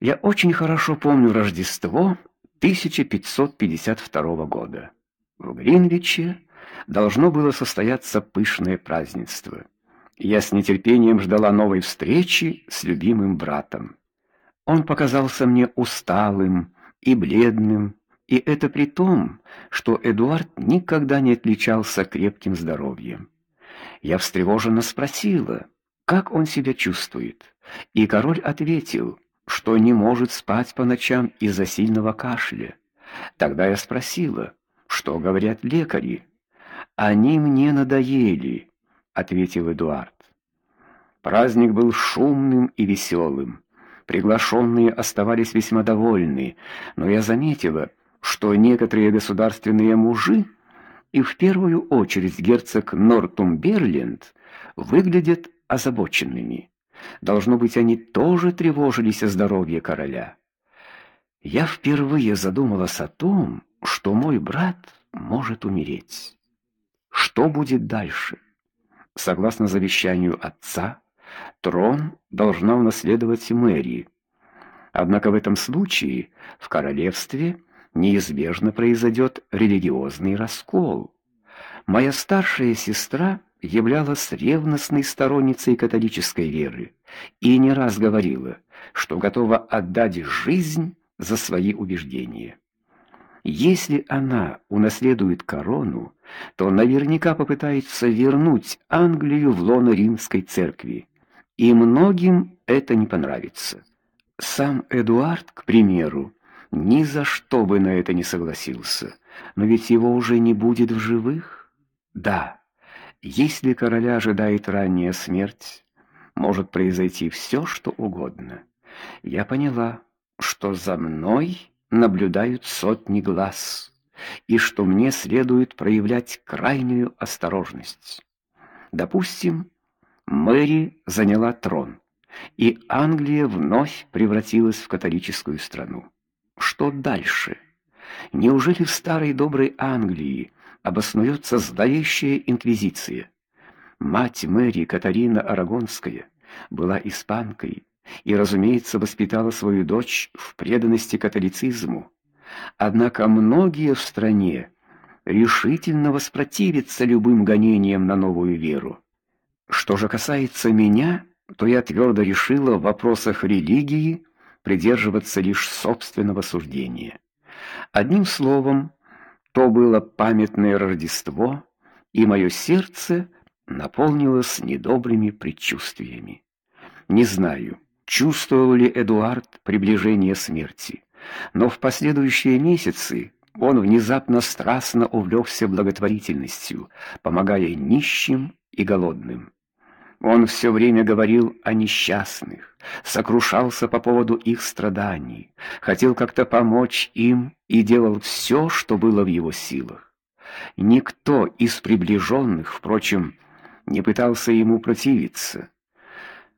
Я очень хорошо помню Рождество 1552 года. В Гринвиче должно было состояться пышное празднество. Я с нетерпением ждала новой встречи с любимым братом. Он показался мне усталым и бледным, и это при том, что Эдуард никогда не отличался крепким здоровьем. Я встревоженно спросила, как он себя чувствует, и король ответил: что не может спать по ночам из-за сильного кашля. Тогда я спросила, что говорят лекари. Они мне надоели, ответил Эдуард. Праздник был шумным и веселым. Приглашенные оставались весьма довольны, но я заметила, что некоторые государственные мужи, и в первую очередь герцог Нортумберленд, выглядят озабоченными. Должно быть, они тоже тревожились о здоровье короля. Я впервые задумалась о том, что мой брат может умереть. Что будет дальше? Согласно завещанию отца, трон должна унаследовать Мэри. Однако в этом случае в королевстве неизбежно произойдет религиозный раскол. Моя старшая сестра являлась ревностной сторонницей католической веры и не раз говорила, что готова отдать жизнь за свои убеждения. Если она унаследует корону, то наверняка попытается вернуть Англию в лоно римской церкви, и многим это не понравится. Сам Эдуард, к примеру, ни за что бы на это не согласился, но ведь его уже не будет в живых. Да, если короля ожидает ранняя смерть, может произойти все, что угодно. Я поняла, что за мной наблюдают сотни глаз, и что мне следует проявлять крайнюю осторожность. Допустим, Мэри заняла трон, и Англия вновь превратилась в католическую страну. Что дальше? Неужели в старой доброй Англии обоснуется зловещая инквизиция. Мать Мэри Катарина Арагонская была испанкой и, разумеется, воспитала свою дочь в преданности католицизму. Однако многие в стране решительно воспротивятся любым гонениям на новую веру. Что же касается меня, то я твердо решила в вопросах религии придерживаться лишь собственного суждения. Одним словом, то было памятное Рождество, и мое сердце наполнилось недобрыми предчувствиями. Не знаю, чувствовал ли Эдуард приближение смерти, но в последующие месяцы он внезапно страстно увлекся благотворительностью, помогая нищим и голодным. Он все время говорил о несчастных, сокрушался по поводу их страданий, хотел как-то помочь им и делал все, что было в его силах. Никто из приближенных, впрочем, не пытался ему противиться.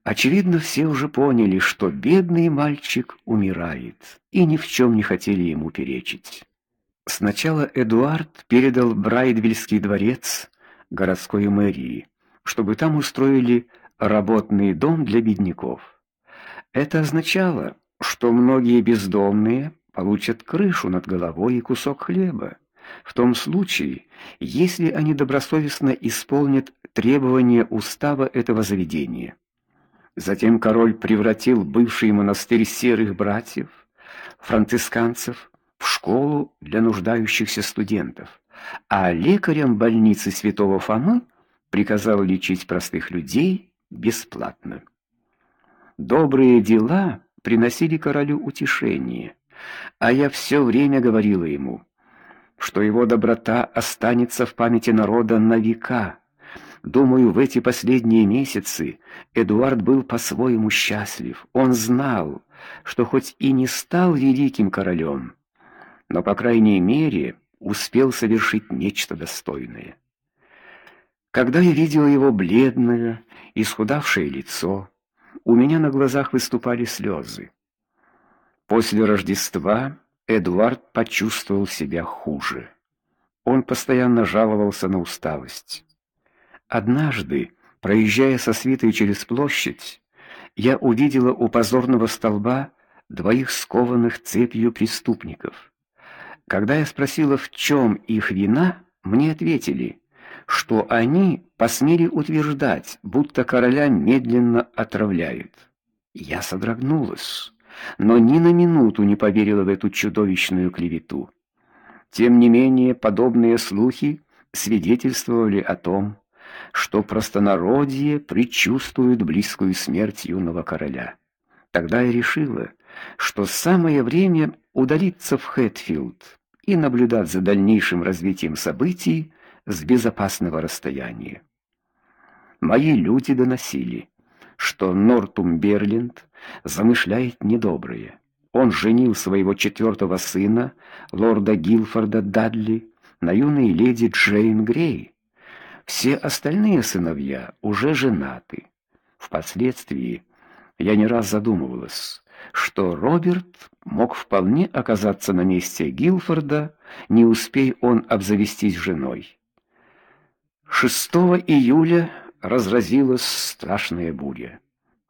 Очевидно, все уже поняли, что бедный мальчик умирает, и ни в чем не хотели ему перечить. Сначала Эдуард передал Брайдвильский дворец городской мэрии чтобы там устроили работный дом для бедняков. Это означало, что многие бездомные получат крышу над головой и кусок хлеба, в том случае, если они добросовестно исполнят требования устава этого заведения. Затем король превратил бывший монастырь серых братьев, францисканцев, в школу для нуждающихся студентов, а лекарям больницы Святого Фомы приказал лечить простых людей бесплатно. Добрые дела приносили королю утешение, а я все время говорила ему, что его доброта останется в памяти народа на века. Думаю, в эти последние месяцы Эдуард был по-своему счастлив. Он знал, что хоть и не стал великим королем, но по крайней мере успел совершить нечто достойное. Когда я видел его бледное, исхудавшее лицо, у меня на глазах выступали слезы. После Рождества Эдуард почувствовал себя хуже. Он постоянно жаловался на усталость. Однажды, проезжая со свитой через площадь, я увидела у позорного столба двоих скованных цепью преступников. Когда я спросила, в чем их вина, мне ответили, что они посмели утверждать, будто короля медленно отравляют. Я содрогнулась, но ни на минуту не поверила в эту чудовищную клевету. Тем не менее, подобные слухи свидетельствовали о том, что простонародье предчувствует близкую смерть юного короля. Тогда я решила, что самое время удалиться в Хэтфилд и наблюдать за дальнейшим развитием событий с безопасного расстояния. Мои люди доносили, что Нортумберленд замышляет недоброе. Он женил своего четвертого сына, лорда Гилфорда Дадли, на юной леди Джейн Грей. Все остальные сыновья уже женаты. Впоследствии я не раз задумывалась, что Роберт мог вполне оказаться на месте Гилфорда, не успей он обзавестись женой. 6 июля разразилась страшная буря.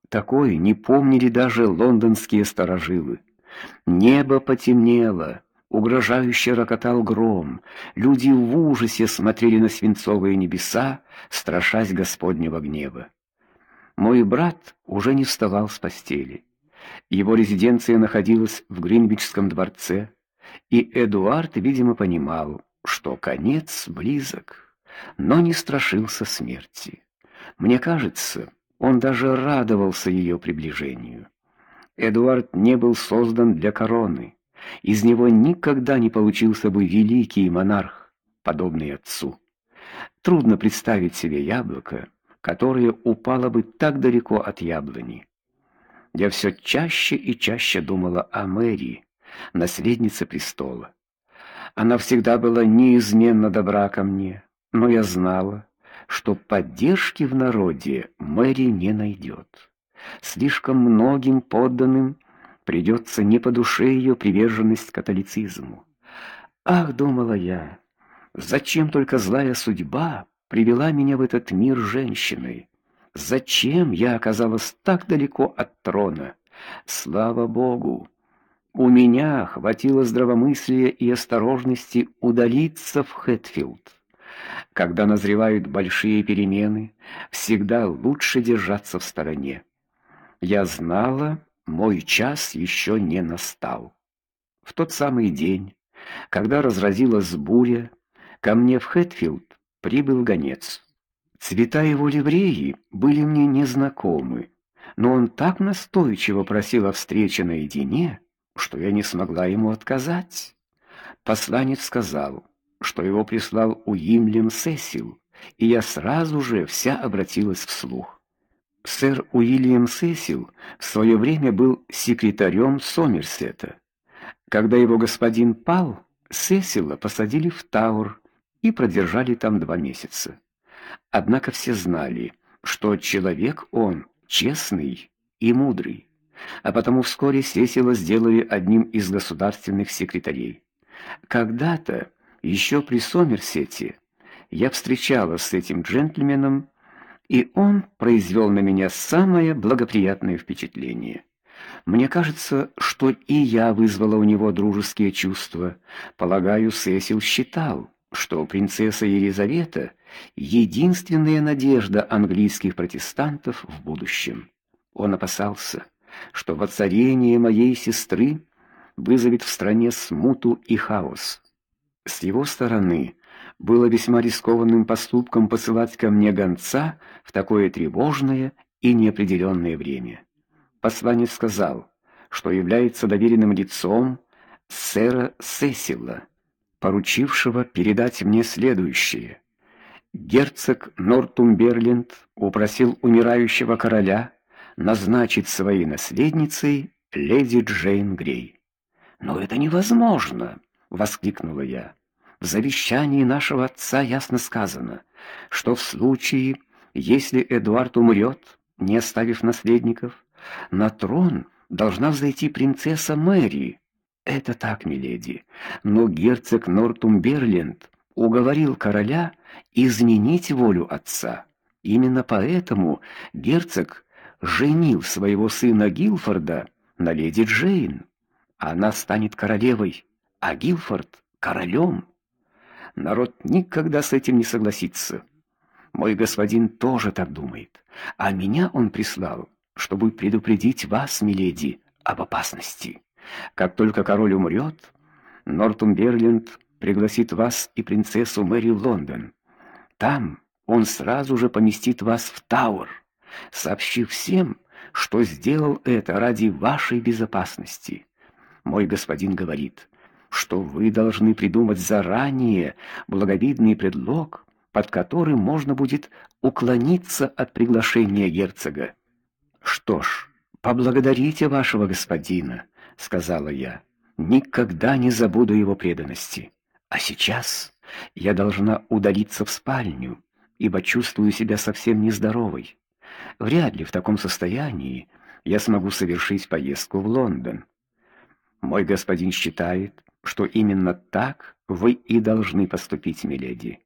Такой не помнили даже лондонские старожилы. Небо потемнело, угрожающе рокотал гром. Люди в ужасе смотрели на свинцовые небеса, страшась Господнего гнева. Мой брат уже не вставал с постели. Его резиденция находилась в Гринвичском дворце, и Эдуард, видимо, понимал, что конец близок, но не страшился смерти. Мне кажется, он даже радовался ее приближению. Эдуард не был создан для короны. Из него никогда не получился бы великий монарх, подобный отцу. Трудно представить себе яблоко, которое упало бы так далеко от яблони. Я все чаще и чаще думала о Мэри, наследнице престола. Она всегда была неизменно добра ко мне, но я знала, что поддержки в народе Мэри не найдет. Слишком многим подданным придется не по душе ее приверженность католицизму. Ах, думала я, зачем только злая судьба привела меня в этот мир женщиной? Зачем я оказалась так далеко от трона? Слава богу, у меня хватило здравомыслия и осторожности удалиться в Хэтфилд. Когда назревают большие перемены, всегда лучше держаться в стороне. Я знала, мой час еще не настал. В тот самый день, когда разразилась буря, ко мне в Хэтфилд прибыл гонец. Цвета его ливреи были мне незнакомы, но он так настойчиво просил о встрече наедине, что я не смогла ему отказать. Посланец сказал: что его прислал Уильям Сесил, и я сразу же вся обратилась вслух. Сэр Уильям Сесил в свое время был секретарем Сомерсета. Когда его господин пал, Сесила посадили в Тауэр и продержали там два месяца. Однако все знали, что человек он честный и мудрый, а потому вскоре Сесила сделали одним из государственных секретарей. Когда-то еще при Сомерсете я встречалась с этим джентльменом, и он произвел на меня самое благоприятное впечатление. Мне кажется, что и я вызвала у него дружеские чувства. Полагаю, Сесил считал, что принцесса Елизавета единственная надежда английских протестантов в будущем. Он опасался, что воцарение моей сестры вызовет в стране смуту и хаос. С его стороны было весьма рискованным поступком посылать ко мне гонца в такое тревожное и неопределенное время. Посланец сказал, что является доверенным лицом сэра Сесила, поручившего передать мне следующее: герцог Нортумберленд упросил умирающего короля назначить своей наследницей леди Джейн Грей. Но это невозможно, воскликнула я. В завещании нашего отца ясно сказано, что в случае, если Эдуард умрет, не оставив наследников, на трон должна взойти принцесса Мэри. Это так, миледи, но герцог Нортумберленд уговорил короля изменить волю отца. Именно поэтому герцог женил своего сына Гилфорда на леди Джейн. Она станет королевой, а Гилфорд королем. Народ никогда с этим не согласится. Мой господин тоже так думает, а меня он прислал, чтобы предупредить вас, миледи, об опасности. Как только король умрет, Нортумберленд пригласит вас и принцессу Мэри в Лондон. Там он сразу же поместит вас в Тауэр, сообщив всем, что сделал это ради вашей безопасности. Мой господин говорит, что вы должны придумать заранее благовидный предлог, под которым можно будет уклониться от приглашения герцога. Что ж, поблагодарите вашего господина, сказала я. Никогда не забуду его преданности. А сейчас я должна удалиться в спальню, ибо чувствую себя совсем нездоровой. Вряд ли в таком состоянии я смогу совершить поездку в Лондон. Мой господин считает, что именно так вы и должны поступить, миледи.